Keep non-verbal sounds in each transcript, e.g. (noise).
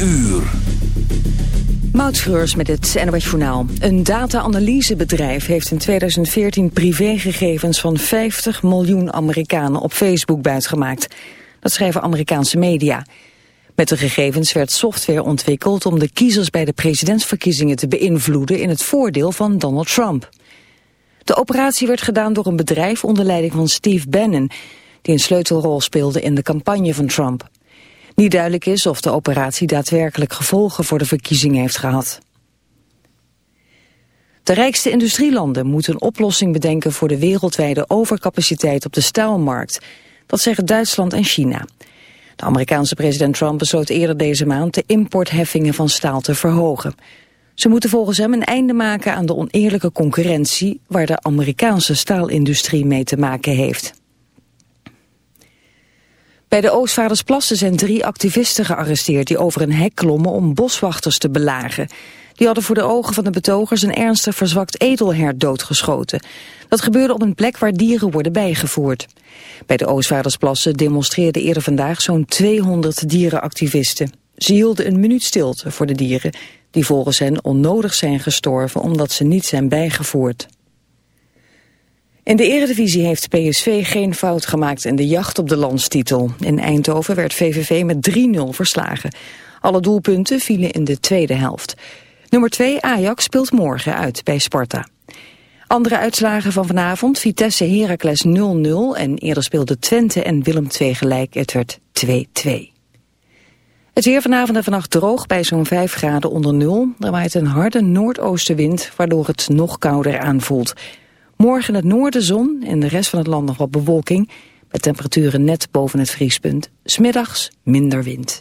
uur. Moutschreurs met het NOS Journaal. Een data-analysebedrijf heeft in 2014 privégegevens van 50 miljoen Amerikanen op Facebook buitgemaakt. Dat schrijven Amerikaanse media. Met de gegevens werd software ontwikkeld om de kiezers bij de presidentsverkiezingen te beïnvloeden in het voordeel van Donald Trump. De operatie werd gedaan door een bedrijf onder leiding van Steve Bannon, die een sleutelrol speelde in de campagne van Trump. Niet duidelijk is of de operatie daadwerkelijk gevolgen voor de verkiezingen heeft gehad. De rijkste industrielanden moeten een oplossing bedenken voor de wereldwijde overcapaciteit op de staalmarkt. Dat zeggen Duitsland en China. De Amerikaanse president Trump besloot eerder deze maand de importheffingen van staal te verhogen. Ze moeten volgens hem een einde maken aan de oneerlijke concurrentie waar de Amerikaanse staalindustrie mee te maken heeft. Bij de Oostvaardersplassen zijn drie activisten gearresteerd die over een hek klommen om boswachters te belagen. Die hadden voor de ogen van de betogers een ernstig verzwakt edelhert doodgeschoten. Dat gebeurde op een plek waar dieren worden bijgevoerd. Bij de Oostvaardersplassen demonstreerden eerder vandaag zo'n 200 dierenactivisten. Ze hielden een minuut stilte voor de dieren die volgens hen onnodig zijn gestorven omdat ze niet zijn bijgevoerd. In de eredivisie heeft PSV geen fout gemaakt in de jacht op de landstitel. In Eindhoven werd VVV met 3-0 verslagen. Alle doelpunten vielen in de tweede helft. Nummer 2 Ajax speelt morgen uit bij Sparta. Andere uitslagen van vanavond, Vitesse Heracles 0-0 en eerder speelden Twente en Willem II gelijk, het werd 2-2. Het weer vanavond en vannacht droog bij zo'n 5 graden onder nul. Er waait een harde noordoostenwind, waardoor het nog kouder aanvoelt. Morgen het noorden zon en de rest van het land nog wat bewolking... met temperaturen net boven het vriespunt. Smiddags minder wind.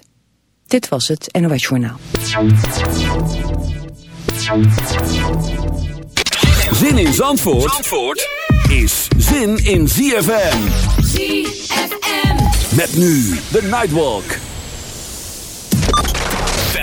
Dit was het NOS Journaal. Zin in Zandvoort, Zandvoort is zin in ZFM. ZFM. Met nu de Nightwalk.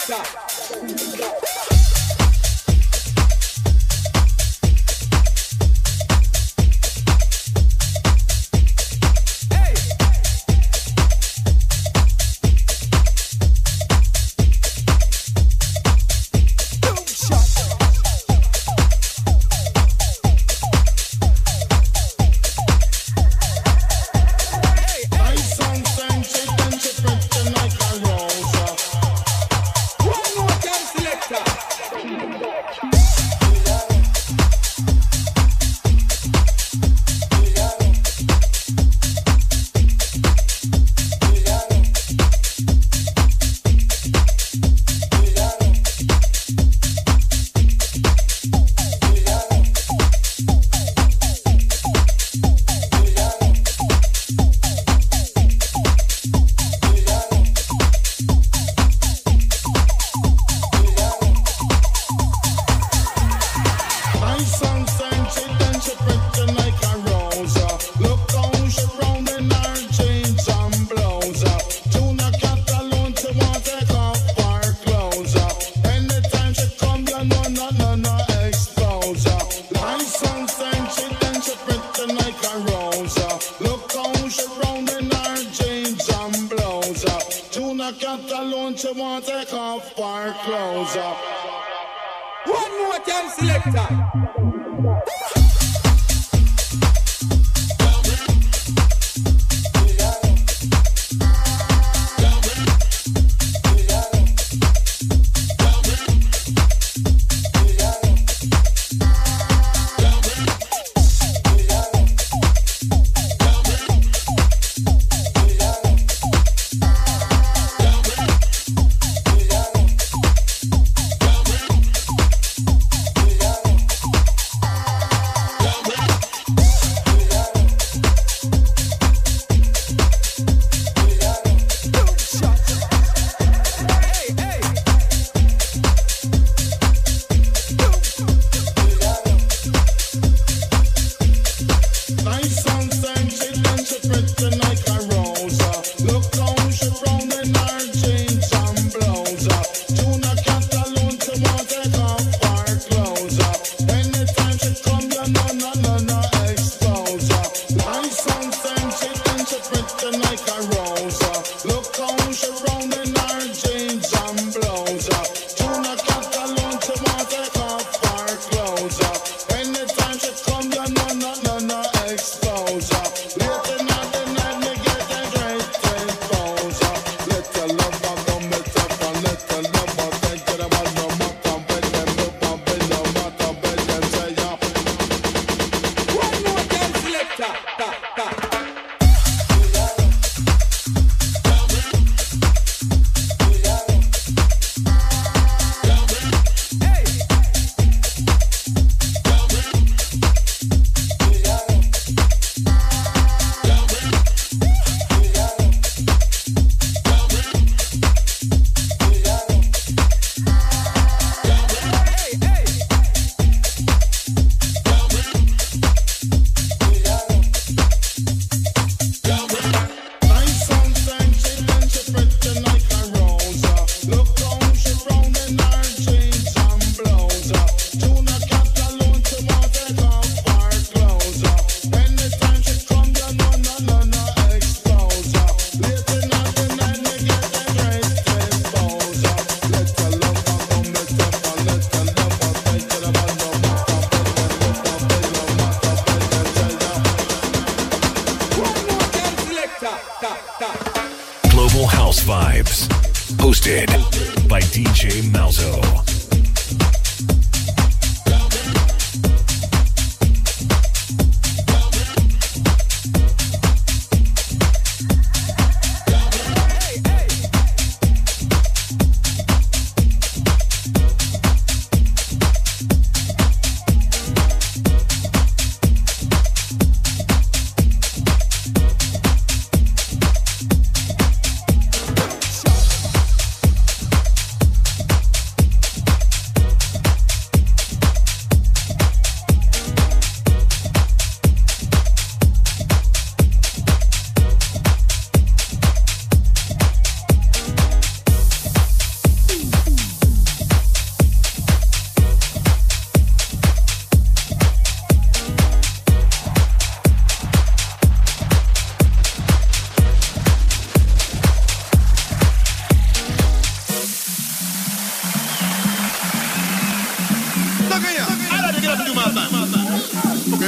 selector.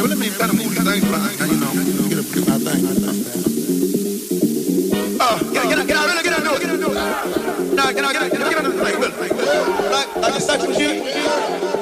Well, let me kind of move these things get up do my. Uh, get, get, get out, really get out, do it, get out, do it. Now, get out, get out, get out, get out, like, really, like, like, like it, move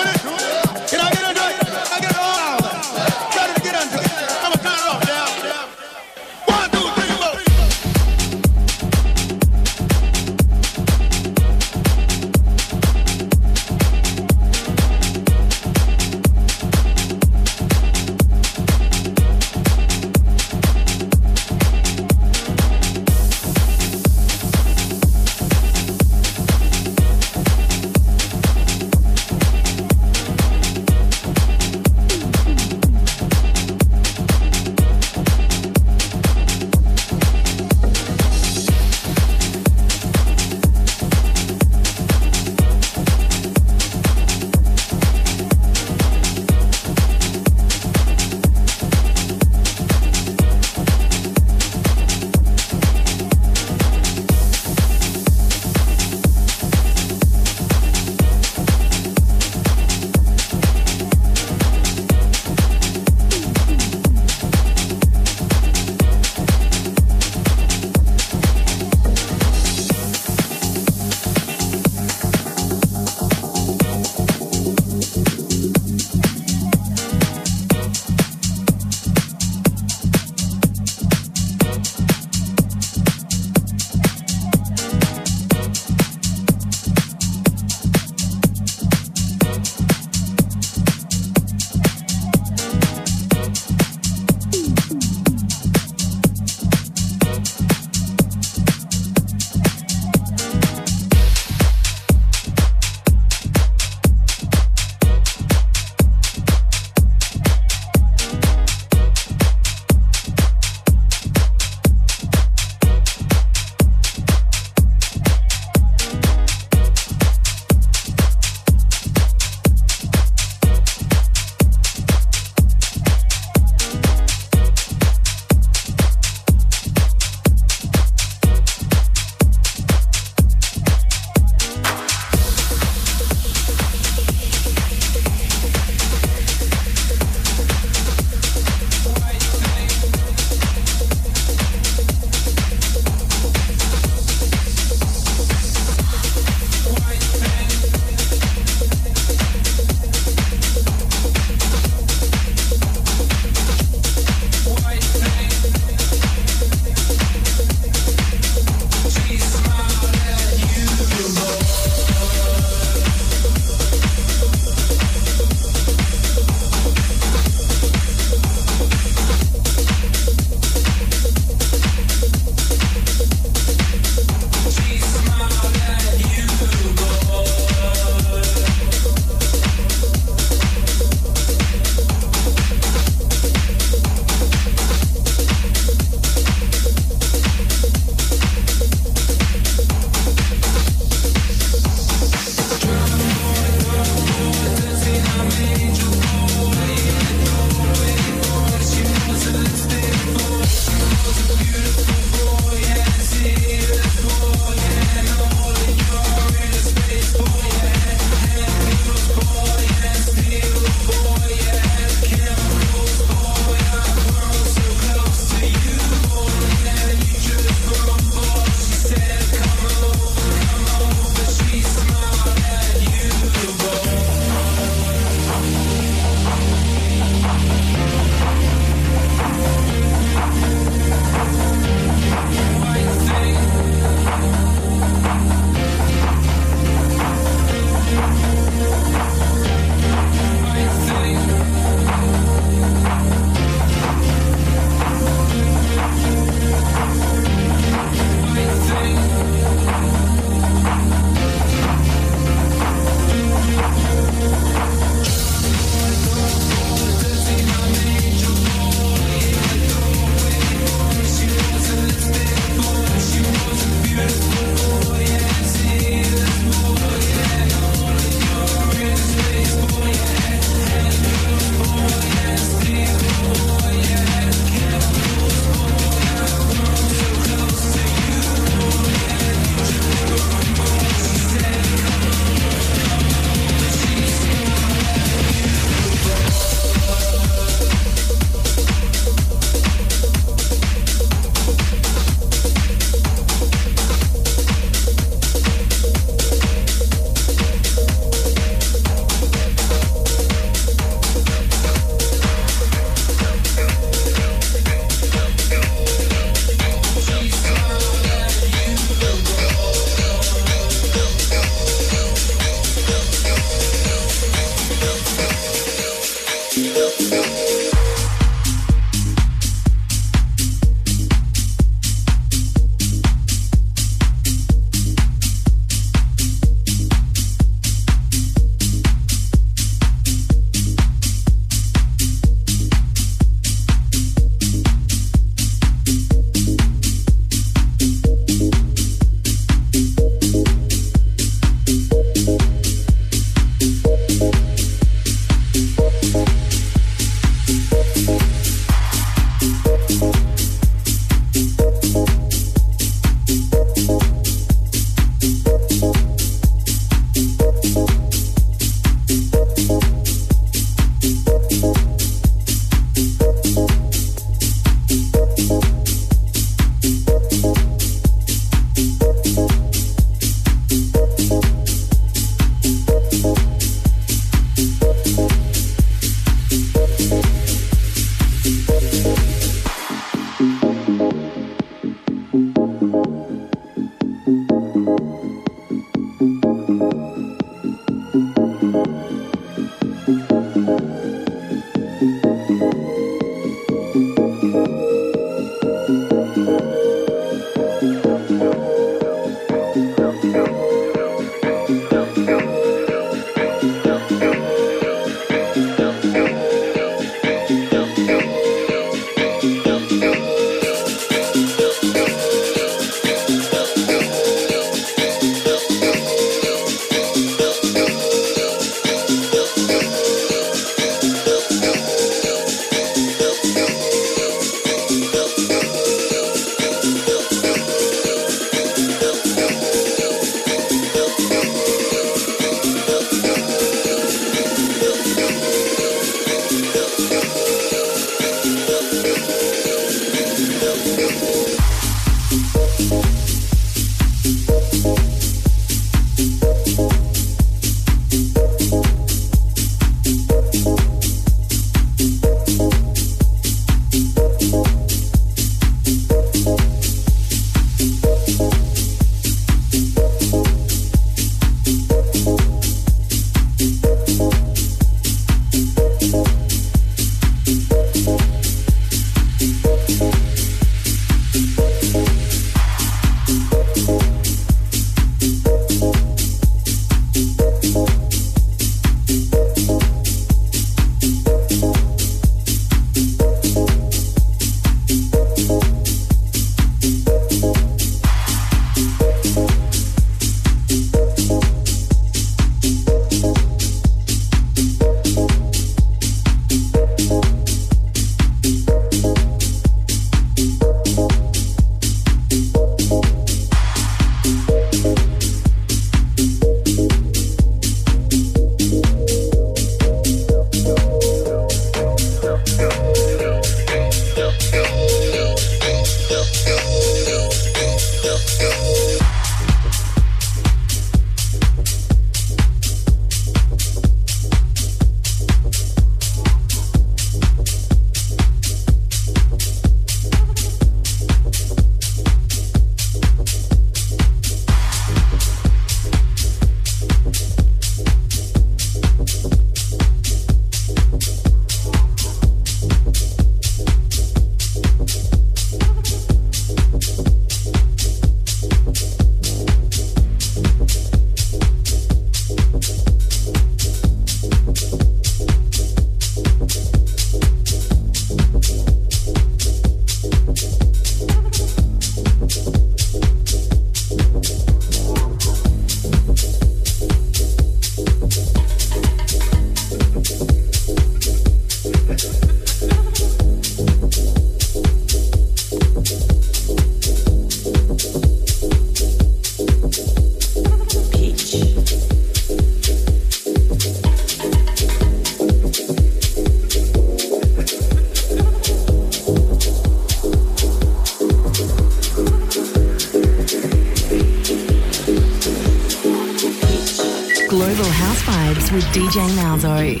DJ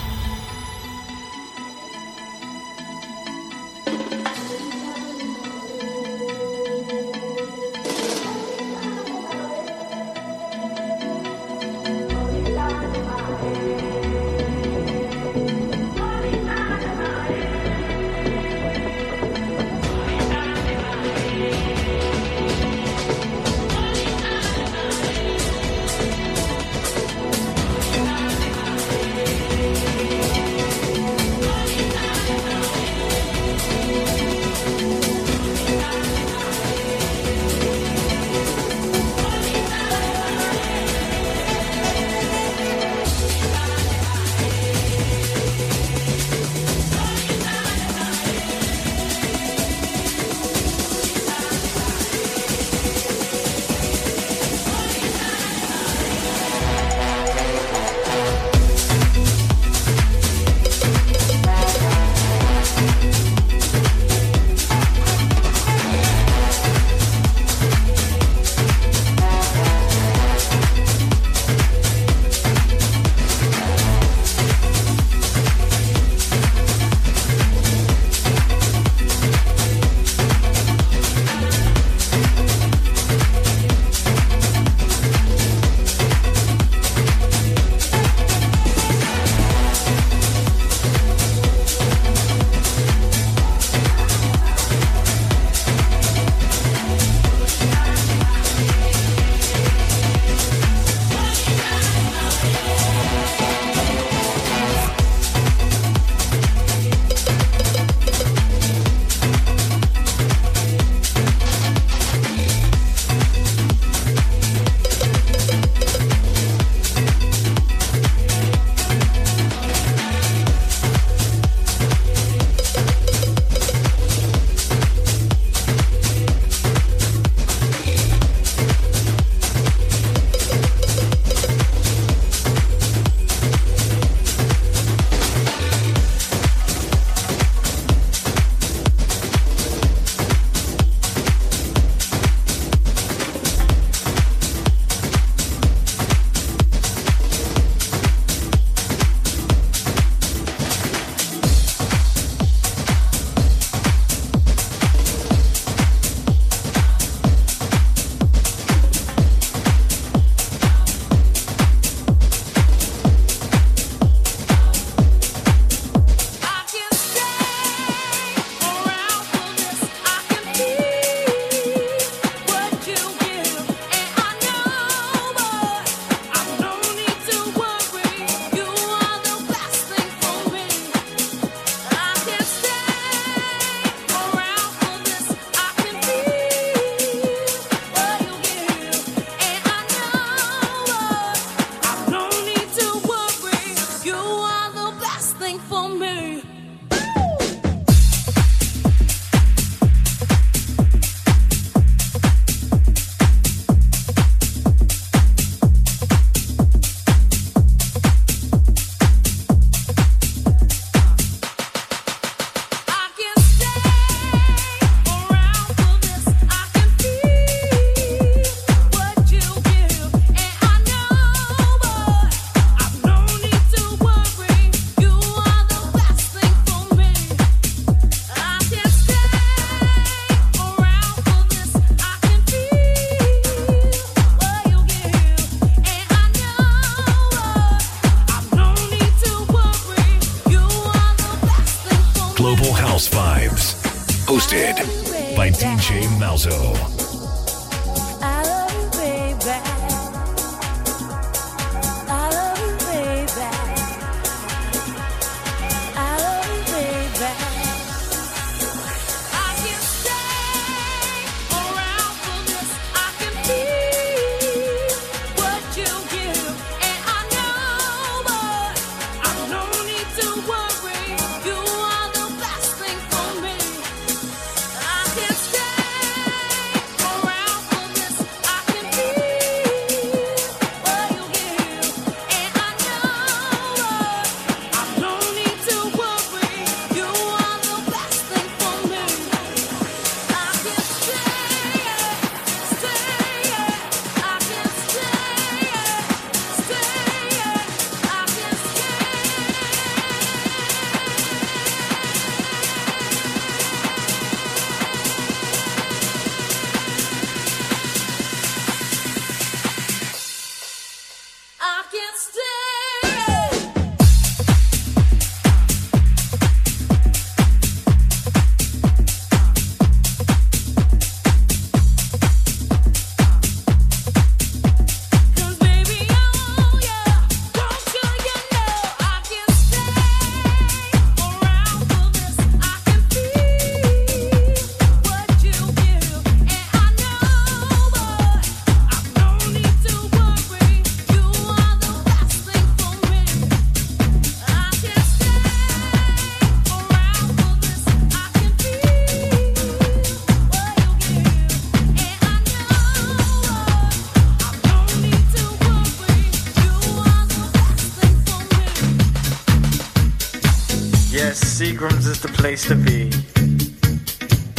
Place to be.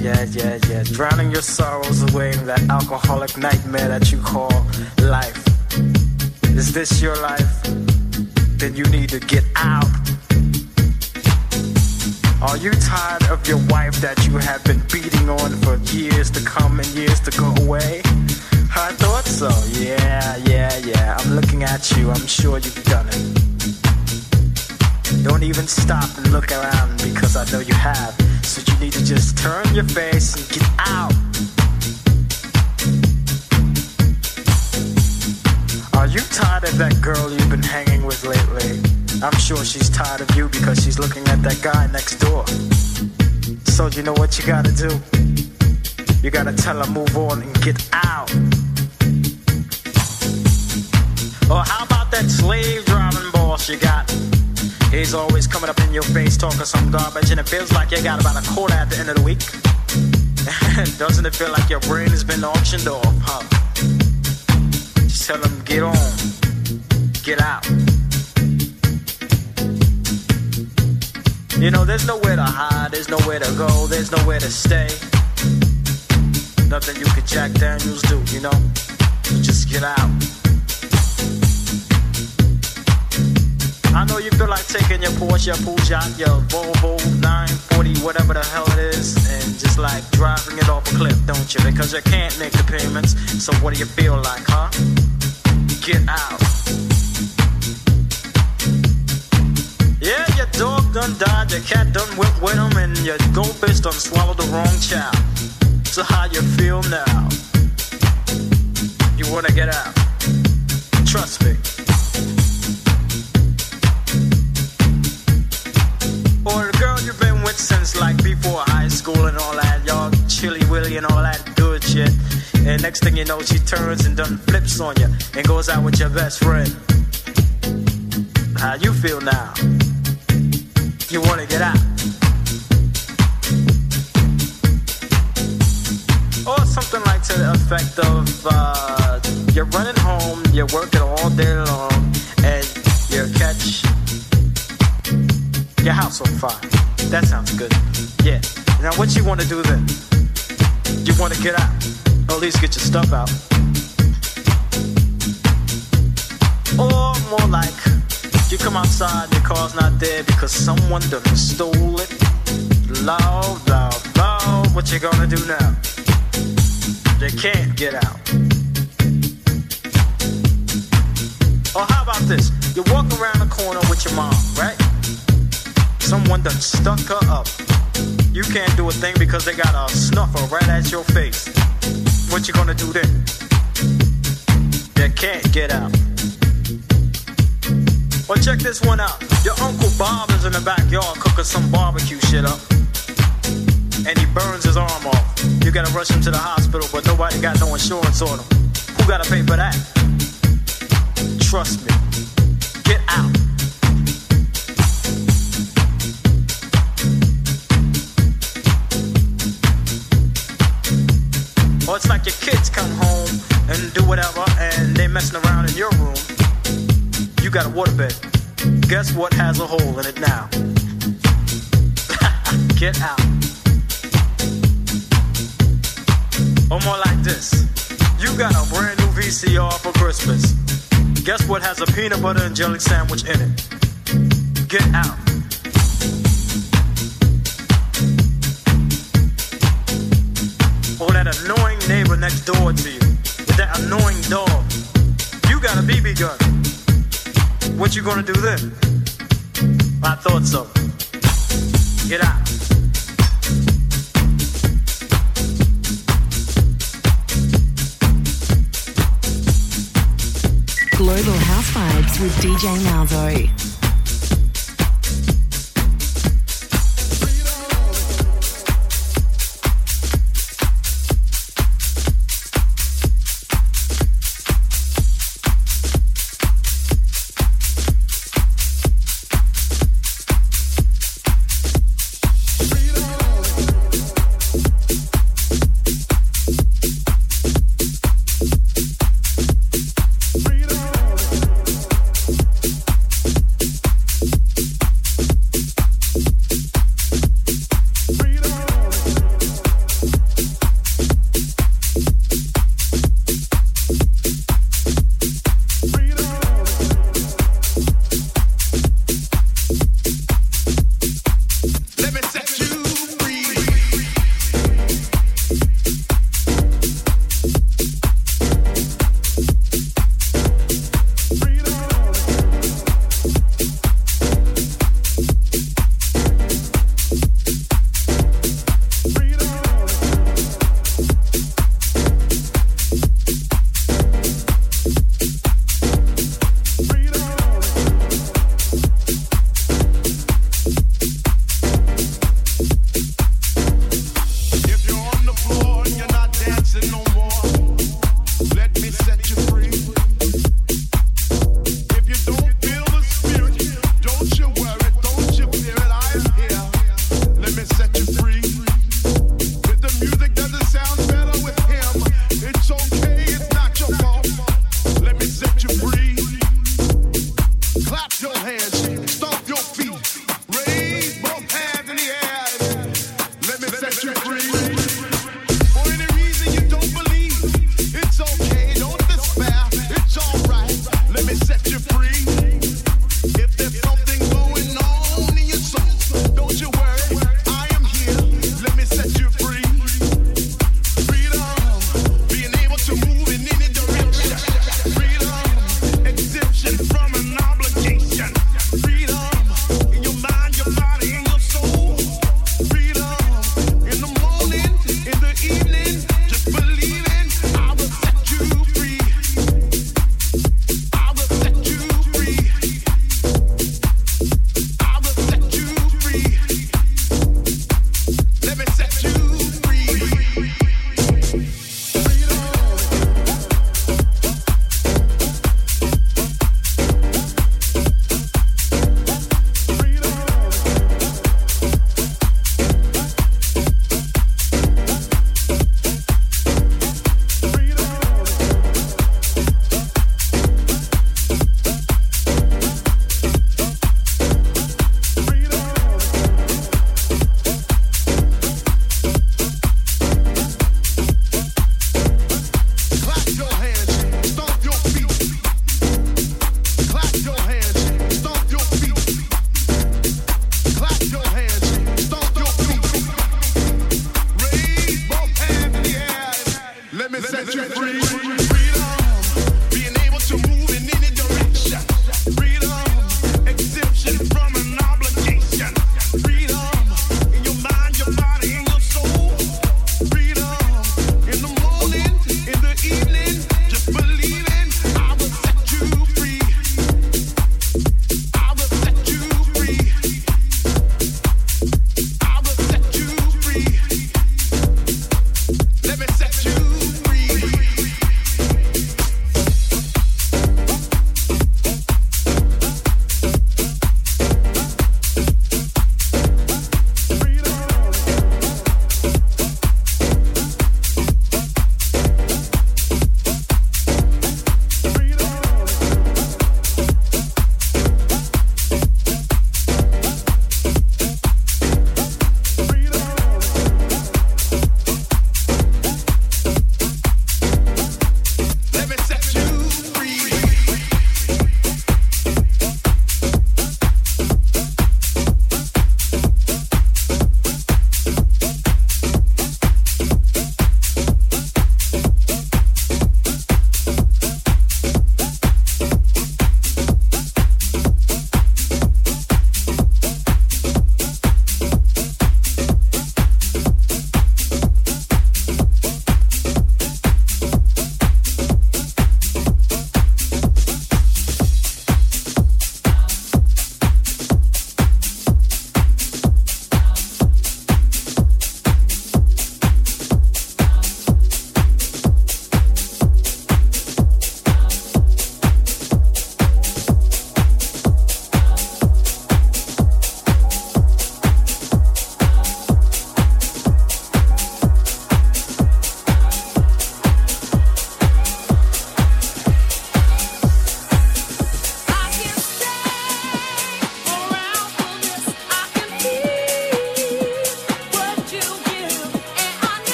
Yeah, yeah, yeah. Drowning your sorrows away in that alcoholic nightmare that you call life. Is this your life? Then you need to get out. Are you tired of your wife that you have been beating on for years to come and years to go away? I thought so. Yeah, yeah, yeah. I'm looking at you. I'm sure you've done it. Don't even stop and look around because I know you have. So you need to just turn your face and get out. Are you tired of that girl you've been hanging with lately? I'm sure she's tired of you because she's looking at that guy next door. So you know what you gotta do? You gotta tell her move on and get out. Or how about that slave driving boss you got? He's always coming up in your face talking some garbage, and it feels like you got about a quarter at the end of the week. (laughs) Doesn't it feel like your brain has been auctioned off, huh? Just tell him get on, get out. You know, there's nowhere to hide, there's nowhere to go, there's nowhere to stay. Nothing you could Jack Daniels do, you know? Just get out. I know you feel like taking your Porsche, your Peugeot, your Volvo 940, whatever the hell it is, and just like driving it off a cliff, don't you? Because you can't make the payments. So what do you feel like, huh? Get out. Yeah, your dog done died, your cat done went with him, and your goldfish done swallowed the wrong child. So how you feel now? You wanna get out? Trust me. Next thing you know, she turns and done flips on you and goes out with your best friend. How you feel now? You wanna get out? Or something like to the effect of uh, you're running home, you're working all day long, and you catch your house on fire. That sounds good. Yeah. Now, what you want to do then? You want to get out, or at least get your stuff out. Or more like, you come outside, your car's not there because someone done stole it. Loud, loud, loud. What you gonna do now? They can't get out. Or how about this? You walk around the corner with your mom, right? Someone done stuck her up. You can't do a thing because they got a snuffer right at your face. What you gonna do then? You can't get out. Well, check this one out. Your Uncle Bob is in the backyard cooking some barbecue shit up. And he burns his arm off. You gotta rush him to the hospital, but nobody got no insurance on him. Who gotta pay for that? Trust me. Get out. Come home and do whatever and they messing around in your room. You got a waterbed. Guess what has a hole in it now? (laughs) Get out. Or more like this. You got a brand new VCR for Christmas. Guess what has a peanut butter and jelly sandwich in it? Get out. That annoying neighbor next door to you with that annoying dog. You got a BB gun. What you gonna do then? I thought so. Get out. Global House Vibes with DJ Malzo.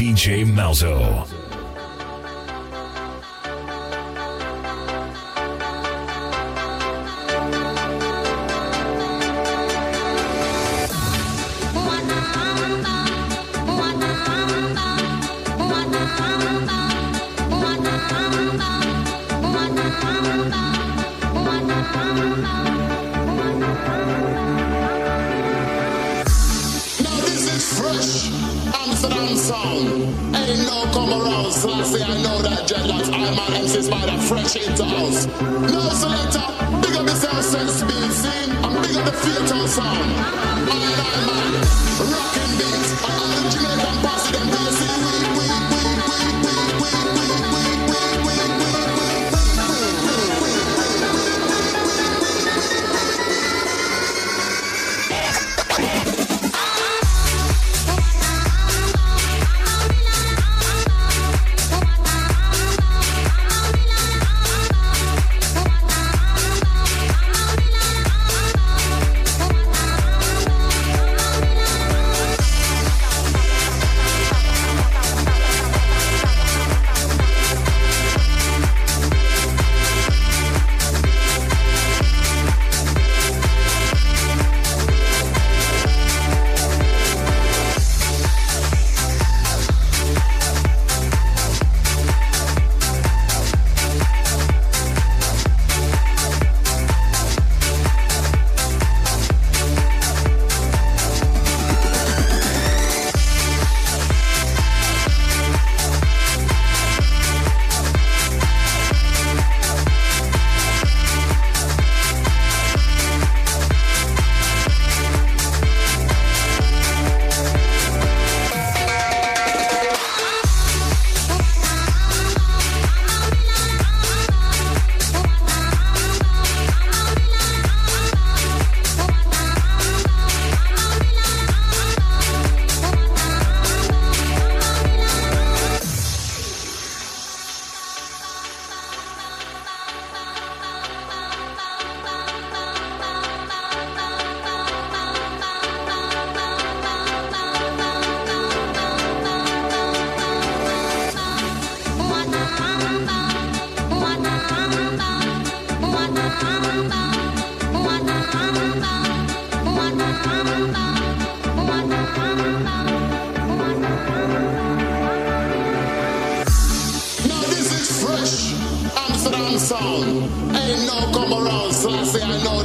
DJ Malzo.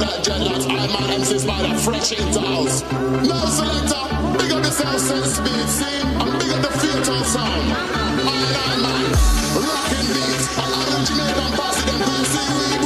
Red dreadlocks, I man, MC Spider, fresh in the house. No selector, big up the sound sense speed, see? And big up the future sound. I man, rockin' beats, a lot the Jamaican posse, them PC, we